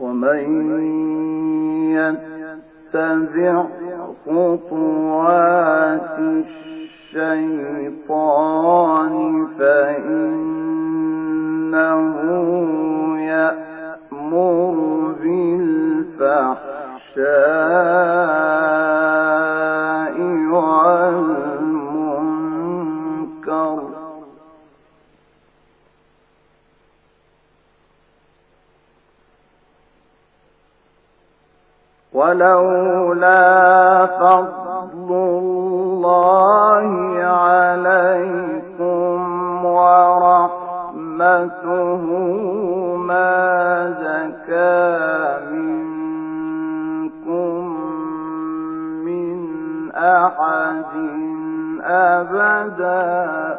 ومن يتبع خطوات الشيطان فإنه يأمر بالفحشاء ولولا فضل الله عليكم ورحمته ما زكى منكم من أحد أبدا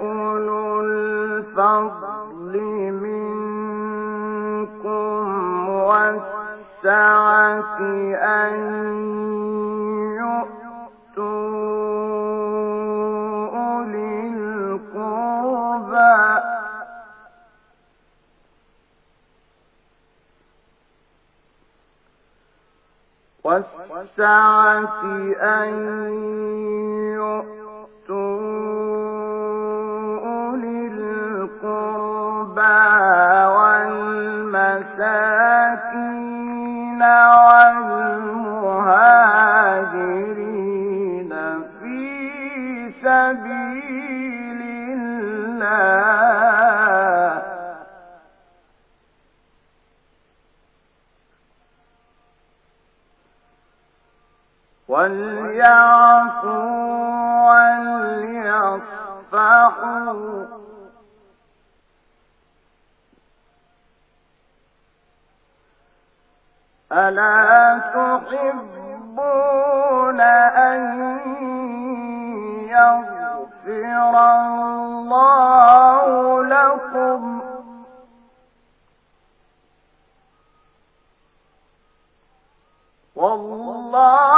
أولو الفضل منكم والسعة أن يؤتوا أولي والسعة أن وليعفوا وليصفحوا ألا تحبون أن يغفر الله لكم والله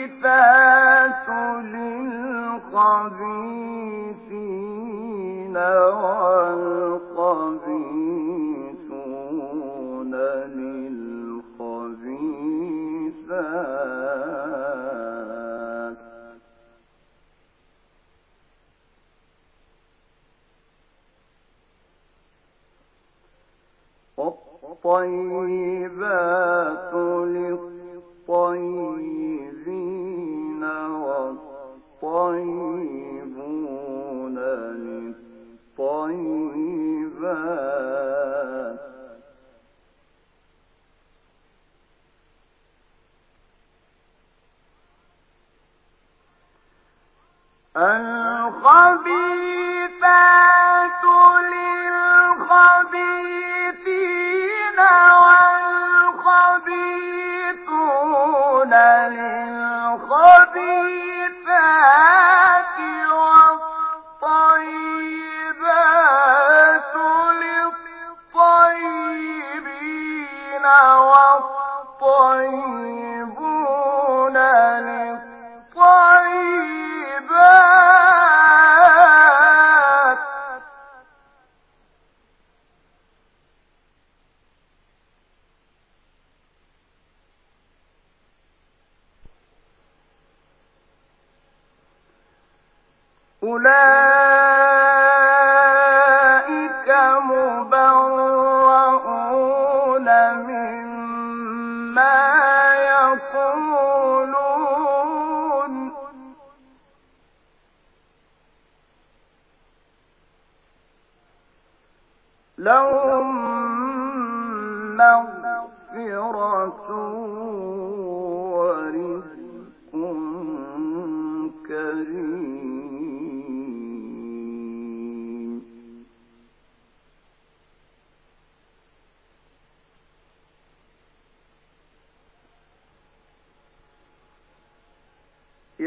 الخبيثات للخبيثين والخبيثون للخبيثات. والطيبات للطيبين والطيبون للطيبات. الخبيثات والخبيثون أولئك مبرؤون مما يقولون. لهم مغفرة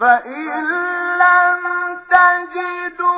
فإن لم تجدوا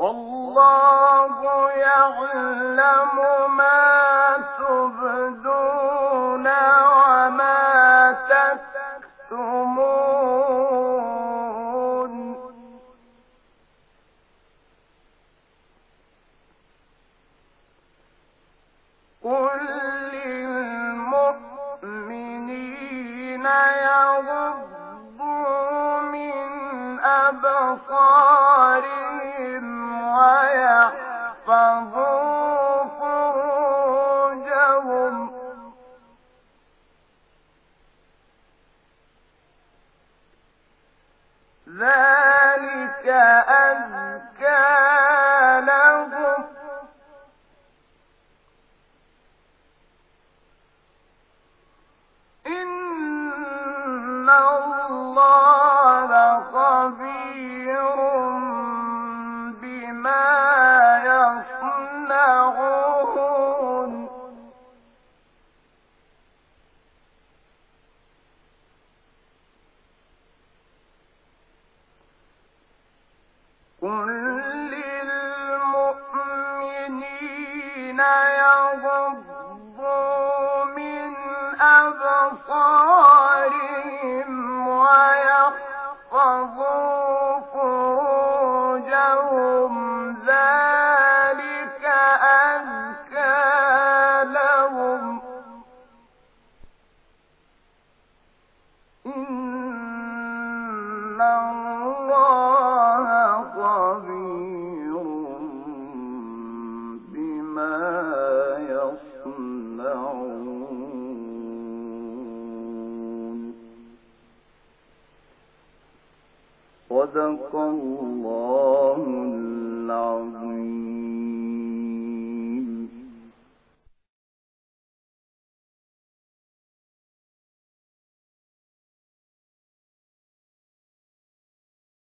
والله يعلم ما تبدون وما تكتمون. قل للمؤمنين يغضوا من أبصارهم 忘不 ويحفظوا صدق الله العظيم